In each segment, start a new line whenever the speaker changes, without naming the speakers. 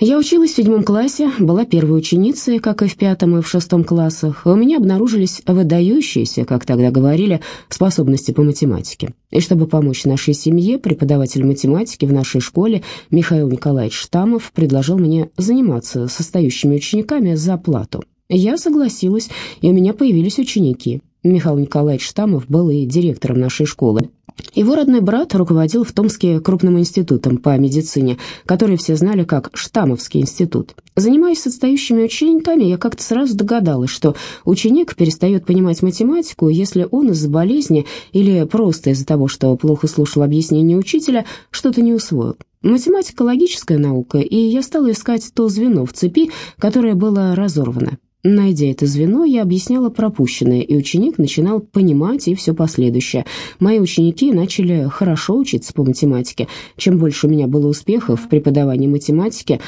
Я училась в седьмом классе, была первой ученицей, как и в пятом и в шестом классах, у меня обнаружились выдающиеся, как тогда говорили, способности по математике. И чтобы помочь нашей семье, преподаватель математики в нашей школе Михаил Николаевич Штамов предложил мне заниматься с остающими учениками за плату. Я согласилась, и у меня появились ученики. Михаил Николаевич Штамов был и директором нашей школы. Его родной брат руководил в Томске крупным институтом по медицине, который все знали как Штамовский институт. Занимаясь с отстающими учениками, я как-то сразу догадалась, что ученик перестает понимать математику, если он из-за болезни или просто из-за того, что плохо слушал объяснение учителя, что-то не усвоил. Математика – логическая наука, и я стала искать то звено в цепи, которое было разорвано. Найдя это звено, я объясняла пропущенное, и ученик начинал понимать и все последующее. Мои ученики начали хорошо учиться по математике. Чем больше у меня было успехов в преподавании математики,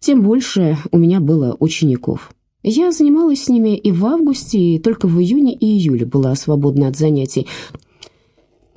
тем больше у меня было учеников. Я занималась с ними и в августе, и только в июне и июле была свободна от занятий.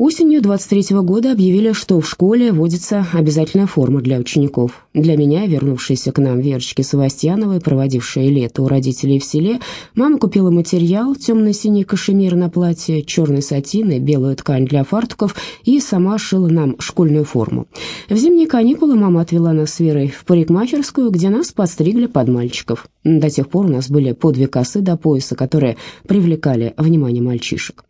Осенью 23 года объявили, что в школе вводится обязательная форма для учеников. Для меня, вернувшейся к нам Верочки Савастьяновой, проводившей лето у родителей в селе, мама купила материал, темно-синий кашемир на платье, черный сатин и белую ткань для фартуков и сама шила нам школьную форму. В зимние каникулы мама отвела нас с Верой в парикмахерскую, где нас подстригли под мальчиков. До тех пор у нас были по две косы до пояса, которые привлекали внимание мальчишек.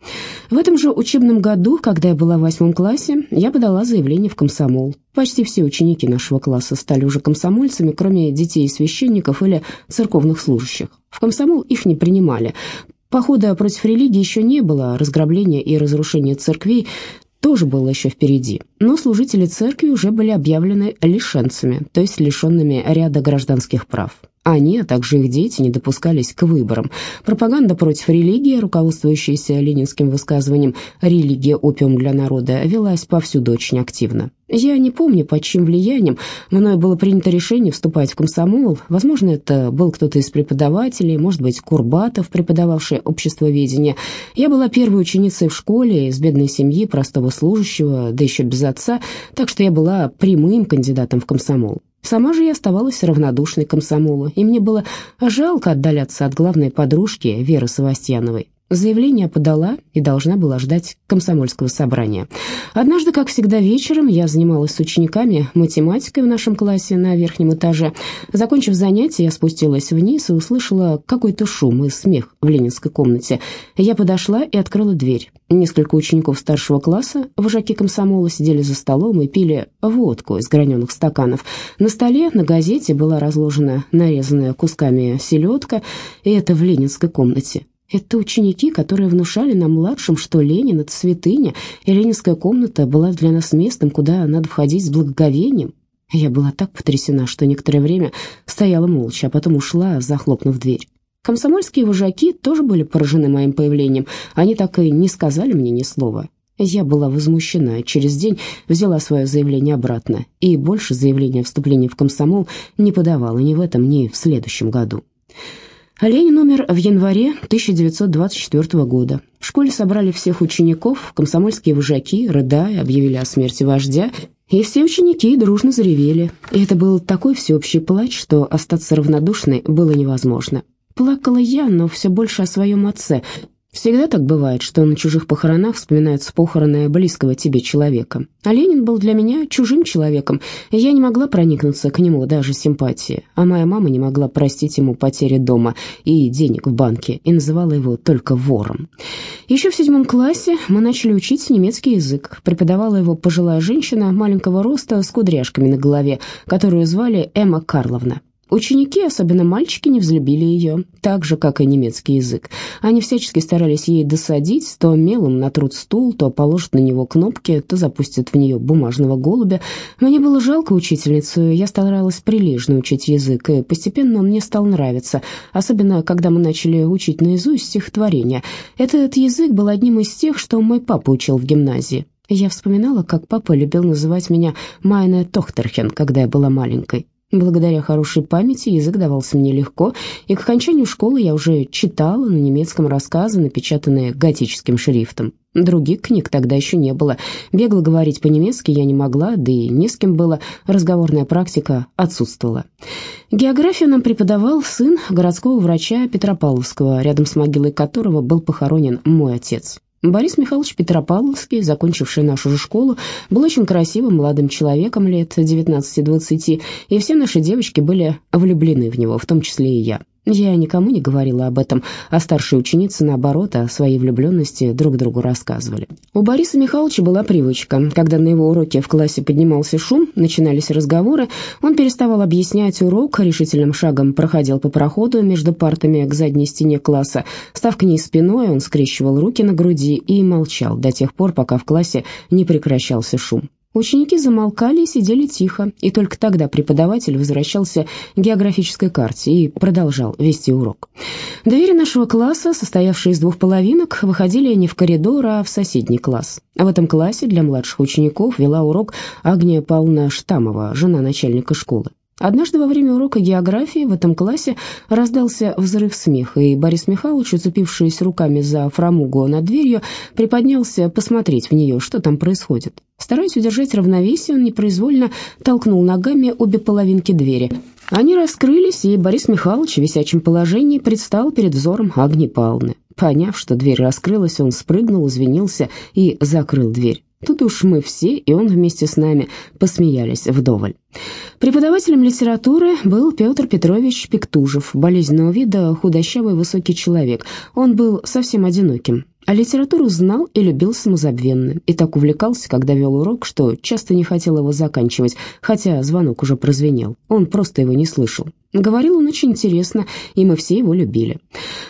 В этом же учебном году, когда я была в восьмом классе, я подала заявление в комсомол. Почти все ученики нашего класса стали уже комсомольцами, кроме детей священников или церковных служащих. В комсомол их не принимали. Похода против религии еще не было, разграбления и разрушения церквей тоже было еще впереди. Но служители церкви уже были объявлены лишенцами, то есть лишенными ряда гражданских прав. Они, а также их дети, не допускались к выборам. Пропаганда против религии, руководствующаяся ленинским высказыванием «религия – опиум для народа», велась повсюду очень активно. Я не помню, под чьим влиянием мною было принято решение вступать в комсомол. Возможно, это был кто-то из преподавателей, может быть, Курбатов, преподававший обществоведение. Я была первой ученицей в школе, из бедной семьи, простого служащего, да еще без отца, так что я была прямым кандидатом в комсомол. Сама же я оставалась равнодушной комсомолу, и мне было жалко отдаляться от главной подружки Веры Савастьяновой. Заявление подала и должна была ждать комсомольского собрания. Однажды, как всегда, вечером я занималась с учениками математикой в нашем классе на верхнем этаже. Закончив занятие, я спустилась вниз и услышала какой-то шум и смех в ленинской комнате. Я подошла и открыла дверь. Несколько учеников старшего класса, вожаки комсомола, сидели за столом и пили водку из граненых стаканов. На столе на газете была разложена нарезанная кусками селедка, и это в ленинской комнате. Это ученики, которые внушали нам младшим, что Ленин — это святыня, и ленинская комната была для нас местом, куда надо входить с благоговением. Я была так потрясена, что некоторое время стояла молча, а потом ушла, захлопнув дверь. Комсомольские вожаки тоже были поражены моим появлением. Они так и не сказали мне ни слова. Я была возмущена, через день взяла свое заявление обратно и больше заявления о вступлении в комсомол не подавала ни в этом, ни в следующем году. Ленин умер в январе 1924 года. В школе собрали всех учеников, комсомольские вожаки, рыдая, объявили о смерти вождя, и все ученики дружно заревели. И это был такой всеобщий плач, что остаться равнодушной было невозможно. Плакала я, но все больше о своем отце, Всегда так бывает, что на чужих похоронах вспоминаются похороны близкого тебе человека. А Ленин был для меня чужим человеком, и я не могла проникнуться к нему даже симпатии. А моя мама не могла простить ему потери дома и денег в банке, и называла его только вором. Еще в седьмом классе мы начали учить немецкий язык. Преподавала его пожилая женщина маленького роста с кудряшками на голове, которую звали Эмма Карловна. Ученики, особенно мальчики, не взлюбили ее, так же, как и немецкий язык. Они всячески старались ей досадить, то мелом натрут стул, то положат на него кнопки, то запустят в нее бумажного голубя. Мне было жалко учительницу, я старалась прилежно учить язык, и постепенно он мне стал нравиться, особенно когда мы начали учить наизусть стихотворения. Этот язык был одним из тех, что мой папа учил в гимназии. Я вспоминала, как папа любил называть меня Майна Тохтерхен, когда я была маленькой. Благодаря хорошей памяти язык давался мне легко, и к окончанию школы я уже читала на немецком рассказы, напечатанные готическим шрифтом. Других книг тогда еще не было. Бегло говорить по-немецки я не могла, да и не с кем было. Разговорная практика отсутствовала. Географию нам преподавал сын городского врача Петропавловского, рядом с могилой которого был похоронен мой отец. Борис Михайлович Петропавловский, закончивший нашу же школу, был очень красивым молодым человеком лет 19-20, и все наши девочки были влюблены в него, в том числе и я. Я никому не говорила об этом, а старшие ученицы, наоборот, о своей влюбленности друг другу рассказывали. У Бориса Михайловича была привычка. Когда на его уроке в классе поднимался шум, начинались разговоры, он переставал объяснять урок, решительным шагом проходил по проходу между партами к задней стене класса. Став к ней спиной, он скрещивал руки на груди и молчал до тех пор, пока в классе не прекращался шум. Ученики замолкали и сидели тихо, и только тогда преподаватель возвращался к географической карте и продолжал вести урок. Двери нашего класса, состоявшие из двух половинок, выходили не в коридор, а в соседний класс. В этом классе для младших учеников вела урок Агния Павловна Штамова, жена начальника школы. Однажды во время урока географии в этом классе раздался взрыв смеха, и Борис Михайлович, уцепившись руками за фрамугу над дверью, приподнялся посмотреть в нее, что там происходит. Стараясь удержать равновесие, он непроизвольно толкнул ногами обе половинки двери. Они раскрылись, и Борис Михайлович в висячем положении предстал перед взором Агни Павловны. Поняв, что дверь раскрылась, он спрыгнул, извинился и закрыл дверь. Тут уж мы все, и он вместе с нами, посмеялись вдоволь. Преподавателем литературы был Петр Петрович Пектужев, болезненного вида, худощавый высокий человек. Он был совсем одиноким. А литературу знал и любил самозабвенно, и так увлекался, когда вел урок, что часто не хотел его заканчивать, хотя звонок уже прозвенел. Он просто его не слышал. Говорил он очень интересно, и мы все его любили.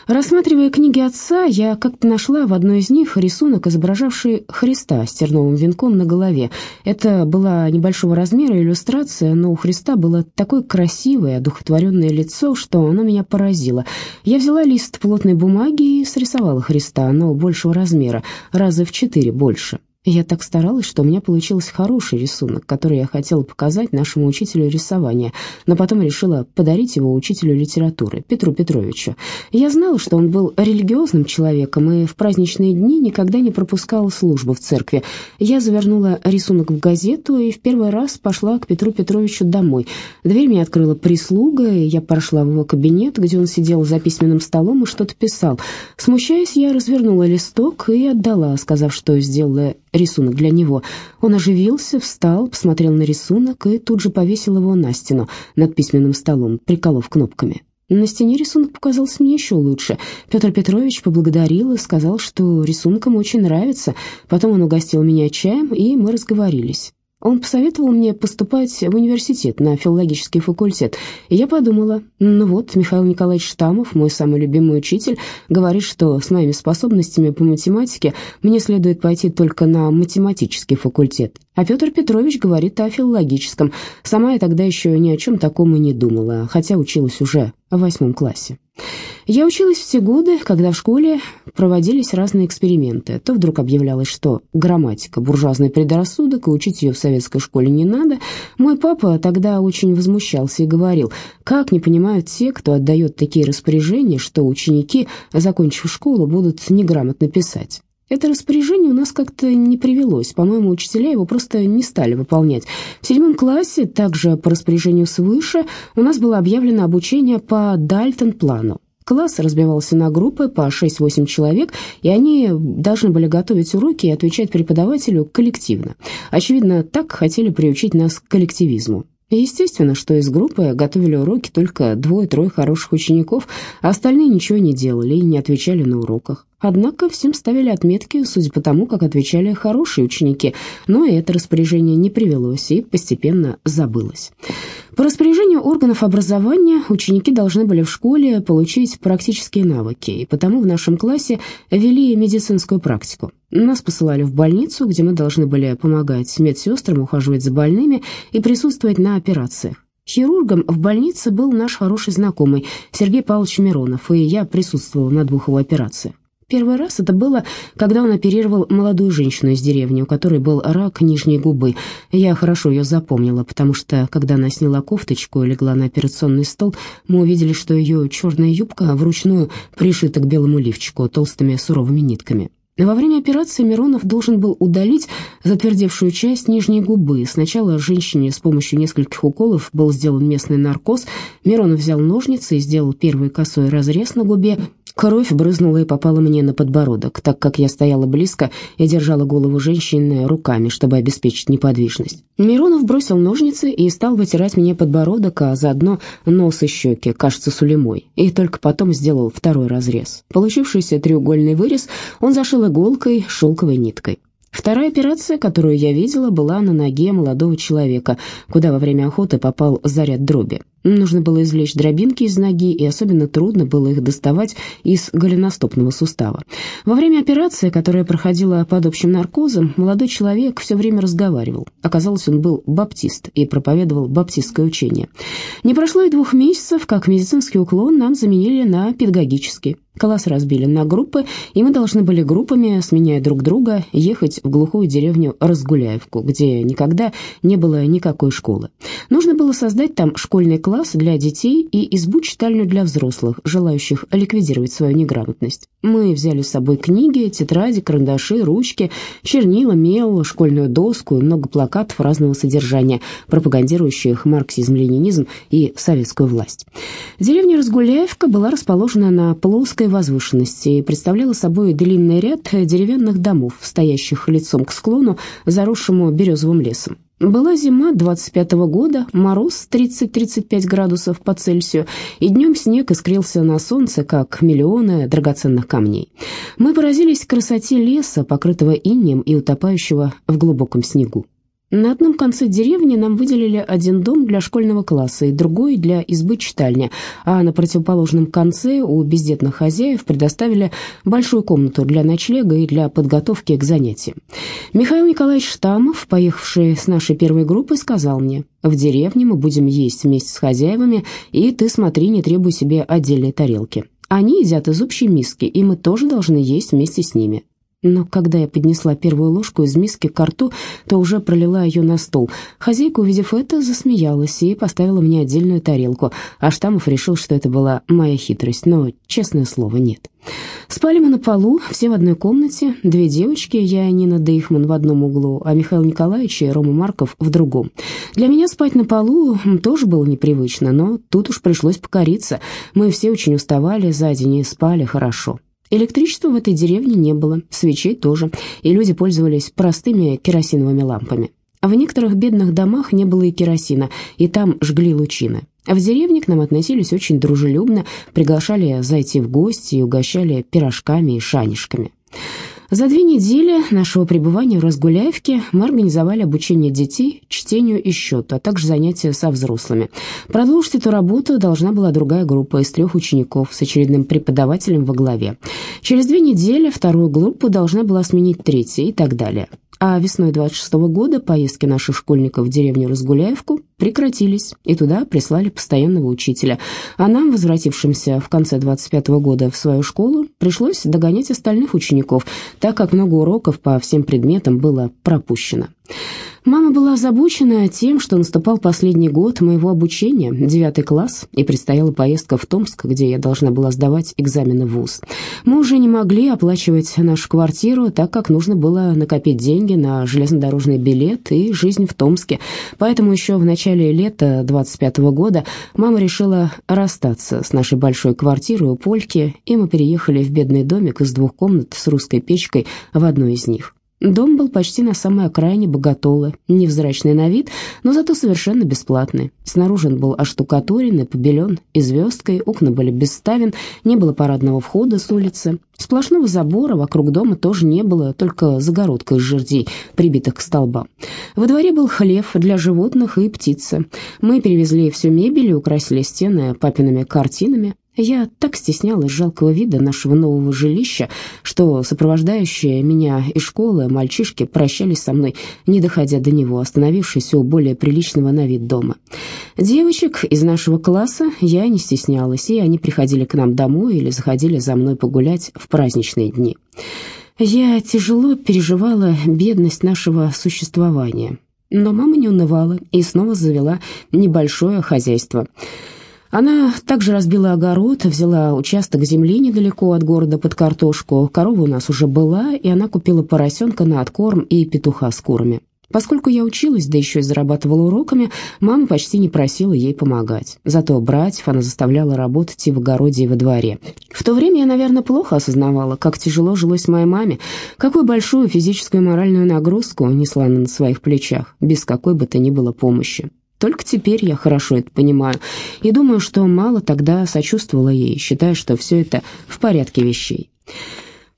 Рассматривая книги отца, я как-то нашла в одной из них рисунок, изображавший Христа с терновым венком на голове. Это была небольшого размера иллюстрация, но у Христа было такое красивое, одухотворенное лицо, что оно меня поразило. Я взяла лист плотной бумаги и срисовала Христа, но большего размера, раза в четыре больше. Я так старалась, что у меня получился хороший рисунок, который я хотела показать нашему учителю рисования, но потом решила подарить его учителю литературы, Петру Петровичу. Я знала, что он был религиозным человеком и в праздничные дни никогда не пропускал службу в церкви. Я завернула рисунок в газету и в первый раз пошла к Петру Петровичу домой. Дверь мне открыла прислуга, и я прошла в его кабинет, где он сидел за письменным столом и что-то писал. Смущаясь, я развернула листок и отдала, сказав, что сделала рисунок для него. Он оживился, встал, посмотрел на рисунок и тут же повесил его на стену над письменным столом, приколов кнопками. На стене рисунок показался мне еще лучше. Петр Петрович поблагодарил и сказал, что рисунок ему очень нравится. Потом он угостил меня чаем, и мы разговорились. Он посоветовал мне поступать в университет на филологический факультет, и я подумала, ну вот, Михаил Николаевич Штамов, мой самый любимый учитель, говорит, что с моими способностями по математике мне следует пойти только на математический факультет, а Петр Петрович говорит о филологическом. Сама я тогда еще ни о чем таком и не думала, хотя училась уже в восьмом классе. Я училась все годы, когда в школе проводились разные эксперименты. То вдруг объявлялось, что грамматика – буржуазный предрассудок, и учить ее в советской школе не надо. Мой папа тогда очень возмущался и говорил, как не понимают те, кто отдает такие распоряжения, что ученики, закончив школу, будут неграмотно писать. Это распоряжение у нас как-то не привелось. По-моему, учителя его просто не стали выполнять. В седьмом классе, также по распоряжению свыше, у нас было объявлено обучение по Дальтон-плану. Класс разбивался на группы по 6-8 человек, и они должны были готовить уроки и отвечать преподавателю коллективно. Очевидно, так хотели приучить нас к коллективизму. Естественно, что из группы готовили уроки только двое-трое хороших учеников, а остальные ничего не делали и не отвечали на уроках. Однако всем ставили отметки, судя по тому, как отвечали хорошие ученики, но это распоряжение не привелось и постепенно забылось. По распоряжению органов образования ученики должны были в школе получить практические навыки, и потому в нашем классе вели медицинскую практику. Нас посылали в больницу, где мы должны были помогать медсестрам ухаживать за больными и присутствовать на операциях. Хирургом в больнице был наш хороший знакомый Сергей Павлович Миронов, и я присутствовала на двух его операциях. Первый раз это было, когда он оперировал молодую женщину из деревни, у которой был рак нижней губы. Я хорошо ее запомнила, потому что, когда она сняла кофточку и легла на операционный стол, мы увидели, что ее черная юбка вручную пришита к белому лифчику толстыми суровыми нитками. Во время операции Миронов должен был удалить затвердевшую часть нижней губы. Сначала женщине с помощью нескольких уколов был сделан местный наркоз. Миронов взял ножницы и сделал первый косой разрез на губе. Кровь брызнула и попала мне на подбородок, так как я стояла близко и держала голову женщины руками, чтобы обеспечить неподвижность. Миронов бросил ножницы и стал вытирать мне подбородок, а заодно нос и щеки, кажется, сулемой, и только потом сделал второй разрез. Получившийся треугольный вырез он зашил иголкой шелковой ниткой. Вторая операция, которую я видела, была на ноге молодого человека, куда во время охоты попал заряд дроби. Нужно было извлечь дробинки из ноги, и особенно трудно было их доставать из голеностопного сустава. Во время операции, которая проходила под общим наркозом, молодой человек все время разговаривал. Оказалось, он был баптист и проповедовал баптистское учение. Не прошло и двух месяцев, как медицинский уклон нам заменили на педагогический. Класс разбили на группы, и мы должны были группами, сменяя друг друга, ехать в глухую деревню Разгуляевку, где никогда не было никакой школы. Нужно было создать там школьный класс, класс для детей и избу-читальню для взрослых, желающих ликвидировать свою неграмотность. Мы взяли с собой книги, тетради, карандаши, ручки, чернила, мел, школьную доску и много плакатов разного содержания, пропагандирующих марксизм-ленинизм и советскую власть. Деревня Разгуляевка была расположена на плоской возвышенности и представляла собой длинный ряд деревянных домов, стоящих лицом к склону, заросшему березовым лесом. Была зима 25-го года, мороз 30-35 градусов по Цельсию, и днем снег искрился на солнце, как миллионы драгоценных камней. Мы поразились красоте леса, покрытого инеем и утопающего в глубоком снегу. На одном конце деревни нам выделили один дом для школьного класса и другой для избы-читальни, а на противоположном конце у бездетных хозяев предоставили большую комнату для ночлега и для подготовки к занятиям. Михаил Николаевич Штамов, поехавший с нашей первой группой, сказал мне, «В деревне мы будем есть вместе с хозяевами, и ты смотри, не требуй себе отдельной тарелки. Они едят из общей миски, и мы тоже должны есть вместе с ними. Но когда я поднесла первую ложку из миски к рту, то уже пролила ее на стол. Хозяйка, увидев это, засмеялась и поставила мне отдельную тарелку, а Штамов решил, что это была моя хитрость, но, честное слово, нет. Спали мы на полу, все в одной комнате, две девочки, я и Нина Дейхман в одном углу, а Михаил Николаевич и Рома Марков в другом. Для меня спать на полу тоже было непривычно, но тут уж пришлось покориться. Мы все очень уставали за день и спали хорошо. Электричества в этой деревне не было, свечей тоже, и люди пользовались простыми керосиновыми лампами. В некоторых бедных домах не было и керосина, и там жгли лучины. В деревне к нам относились очень дружелюбно, приглашали зайти в гости и угощали пирожками и шанишками. За две недели нашего пребывания в Разгуляевке мы организовали обучение детей чтению и счету, а также занятия со взрослыми. Продолжить эту работу должна была другая группа из трех учеников с очередным преподавателем во главе. Через две недели вторую группу должна была сменить третья и так далее. А весной 26 -го года поездки наших школьников в деревню Разгуляевку прекратились, и туда прислали постоянного учителя. А нам, возвратившимся в конце 25 -го года в свою школу, пришлось догонять остальных учеников, так как много уроков по всем предметам было пропущено. Мама была озабочена тем, что наступал последний год моего обучения, девятый класс, и предстояла поездка в Томск, где я должна была сдавать экзамены в ВУЗ. Мы уже не могли оплачивать нашу квартиру, так как нужно было накопить деньги на железнодорожный билет и жизнь в Томске. Поэтому еще в начале лета 25 -го года мама решила расстаться с нашей большой квартирой у Польки, и мы переехали в бедный домик из двух комнат с русской печкой в одной из них. Дом был почти на самой окраине Боготолы, невзрачный на вид, но зато совершенно бесплатный. Снаружи он был оштукатурен и побелен, и звездкой, окна были без ставен, не было парадного входа с улицы. Сплошного забора вокруг дома тоже не было, только загородка из жердей, прибитых к столбам. Во дворе был хлев для животных и птицы. Мы перевезли всю мебель и украсили стены папиными картинами. Я так стеснялась жалкого вида нашего нового жилища, что сопровождающие меня из школы мальчишки прощались со мной, не доходя до него, остановившись у более приличного на вид дома. Девочек из нашего класса я не стеснялась, и они приходили к нам домой или заходили за мной погулять в праздничные дни. Я тяжело переживала бедность нашего существования, но мама не унывала и снова завела небольшое хозяйство – Она также разбила огород, взяла участок земли недалеко от города под картошку. Корова у нас уже была, и она купила поросенка на откорм и петуха с курами. Поскольку я училась, да еще и зарабатывала уроками, мама почти не просила ей помогать. Зато братьев она заставляла работать и в огороде, и во дворе. В то время я, наверное, плохо осознавала, как тяжело жилось моей маме, какую большую физическую и моральную нагрузку несла она на своих плечах, без какой бы то ни было помощи. Только теперь я хорошо это понимаю и думаю, что мало тогда сочувствовала ей, считая, что все это в порядке вещей.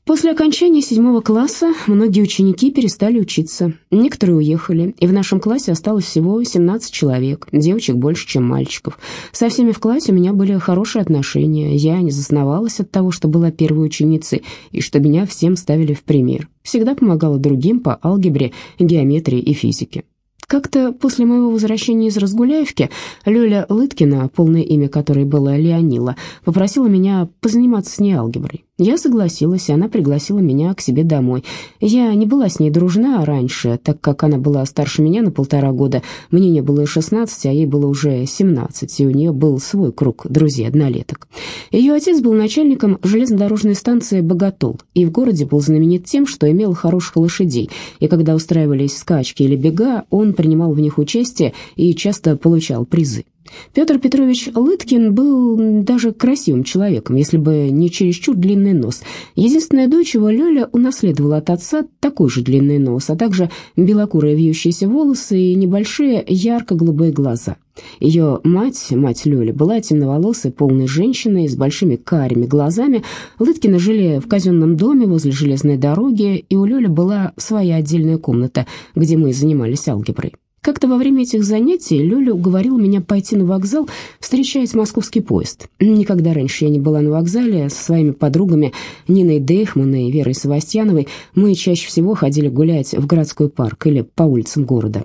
После окончания седьмого класса многие ученики перестали учиться, некоторые уехали, и в нашем классе осталось всего 17 человек, девочек больше, чем мальчиков. Со всеми в классе у меня были хорошие отношения, я не зазнавалась от того, что была первой ученицей, и что меня всем ставили в пример. Всегда помогала другим по алгебре, геометрии и физике. Как-то после моего возвращения из Разгуляевки Лёля Лыткина, полное имя которой было Леонила, попросила меня позаниматься с ней алгеброй. Я согласилась, и она пригласила меня к себе домой. Я не была с ней дружна раньше, так как она была старше меня на полтора года. Мне не было и 16, а ей было уже 17, и у нее был свой круг друзей-однолеток. Ее отец был начальником железнодорожной станции «Боготол», и в городе был знаменит тем, что имел хороших лошадей, и когда устраивались скачки или бега, он принимал в них участие и часто получал призы. Петр Петрович Лыткин был даже красивым человеком, если бы не чересчур длинный нос. Единственная дочь его, Лёля, унаследовала от отца такой же длинный нос, а также белокурые вьющиеся волосы и небольшие ярко-голубые глаза. Ее мать, мать Лёли, была темноволосой, полной женщиной с большими карими глазами. Лыткины жили в казенном доме возле железной дороги, и у Лёли была своя отдельная комната, где мы занимались алгеброй. Как-то во время этих занятий Лёля уговорила меня пойти на вокзал встречать московский поезд. Никогда раньше я не была на вокзале со своими подругами Ниной Дейхман и Верой Савастьяновой. Мы чаще всего ходили гулять в городской парк или по улицам города.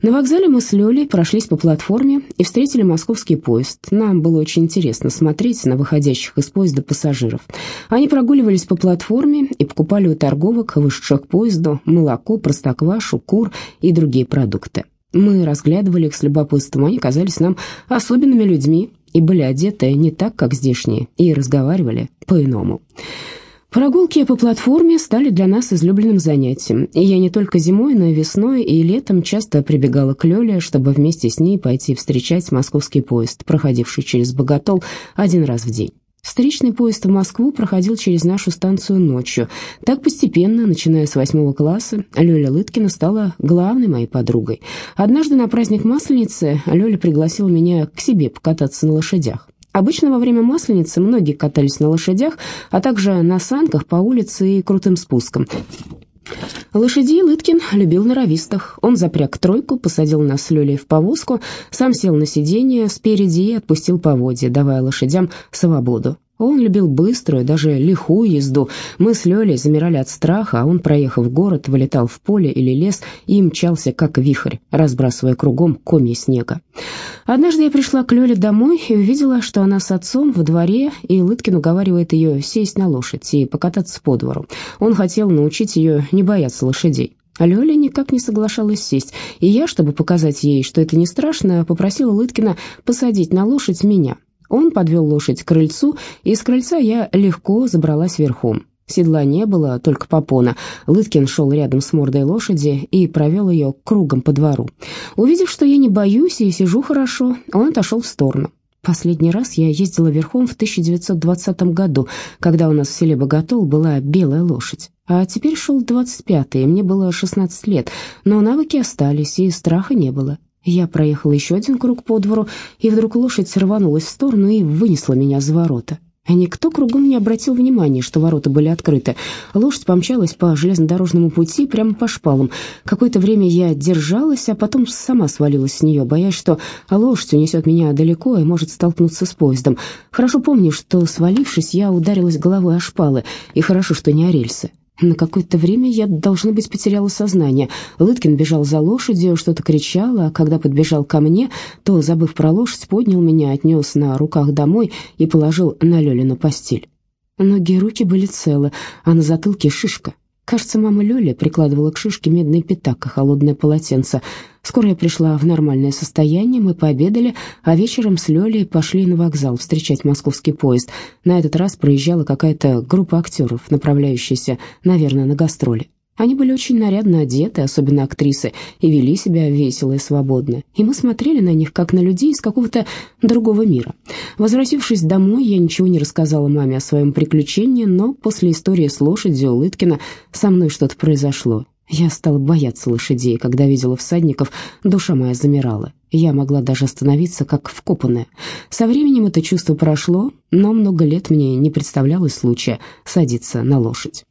На вокзале мы с Лёлей прошлись по платформе и встретили московский поезд. Нам было очень интересно смотреть на выходящих из поезда пассажиров. Они прогуливались по платформе и покупали у торговок, вышедших к поезду, молоко, простоквашу, кур и другие продукты. Мы разглядывали их с любопытством, они казались нам особенными людьми и были одеты не так, как здешние, и разговаривали по-иному. Прогулки по платформе стали для нас излюбленным занятием, и я не только зимой, но и весной и летом часто прибегала к Лёле, чтобы вместе с ней пойти встречать московский поезд, проходивший через Боготол один раз в день. Встречный поезд в Москву проходил через нашу станцию ночью. Так постепенно, начиная с восьмого класса, Лёля Лыткина стала главной моей подругой. Однажды на праздник Масленицы Лёля пригласила меня к себе покататься на лошадях. Обычно во время Масленицы многие катались на лошадях, а также на санках по улице и крутым спускам. Лошадей Лыткин любил норовистых. Он запряг тройку, посадил нас с Лёлей в повозку, сам сел на сиденье спереди и отпустил поводья, давая лошадям свободу. Он любил быструю, даже лихую езду. Мы с Лёлей замирали от страха, а он, проехав город, вылетал в поле или лес и мчался, как вихрь, разбрасывая кругом комья снега. Однажды я пришла к Лёле домой и увидела, что она с отцом во дворе, и Лыткин уговаривает ее сесть на лошадь и покататься по двору. Он хотел научить ее не бояться лошадей. Лёля никак не соглашалась сесть, и я, чтобы показать ей, что это не страшно, попросила Лыткина посадить на лошадь меня. Он подвел лошадь к крыльцу, и с крыльца я легко забралась верхом. Седла не было, только попона. Лыткин шел рядом с мордой лошади и провел ее кругом по двору. Увидев, что я не боюсь и сижу хорошо, он отошел в сторону. Последний раз я ездила верхом в 1920 году, когда у нас в селе Боготол была белая лошадь. А теперь шел 25-й, мне было 16 лет, но навыки остались, и страха не было. Я проехала еще один круг по двору, и вдруг лошадь рванулась в сторону и вынесла меня за ворота. Никто кругом не обратил внимания, что ворота были открыты. Лошадь помчалась по железнодорожному пути прямо по шпалам. Какое-то время я держалась, а потом сама свалилась с нее, боясь, что лошадь унесет меня далеко и может столкнуться с поездом. Хорошо помню, что, свалившись, я ударилась головой о шпалы, и хорошо, что не о рельсы. На какое-то время я, должно быть, потеряла сознание. Лыткин бежал за лошадью, что-то кричал, а когда подбежал ко мне, то, забыв про лошадь, поднял меня, отнес на руках домой и положил на Лёлину постель. Ноги и руки были целы, а на затылке шишка. Кажется, мама Лёля прикладывала к шишке медный пятак и холодное полотенце. Скоро я пришла в нормальное состояние, мы пообедали, а вечером с Лёлей пошли на вокзал встречать московский поезд. На этот раз проезжала какая-то группа актеров, направляющаяся, наверное, на гастроли. Они были очень нарядно одеты, особенно актрисы, и вели себя весело и свободно. И мы смотрели на них, как на людей из какого-то другого мира. Возвратившись домой, я ничего не рассказала маме о своем приключении, но после истории с лошадью Лыткина со мной что-то произошло. Я стала бояться лошадей, когда видела всадников, душа моя замирала. Я могла даже остановиться, как вкопанная. Со временем это чувство прошло, но много лет мне не представлялось случая садиться на лошадь.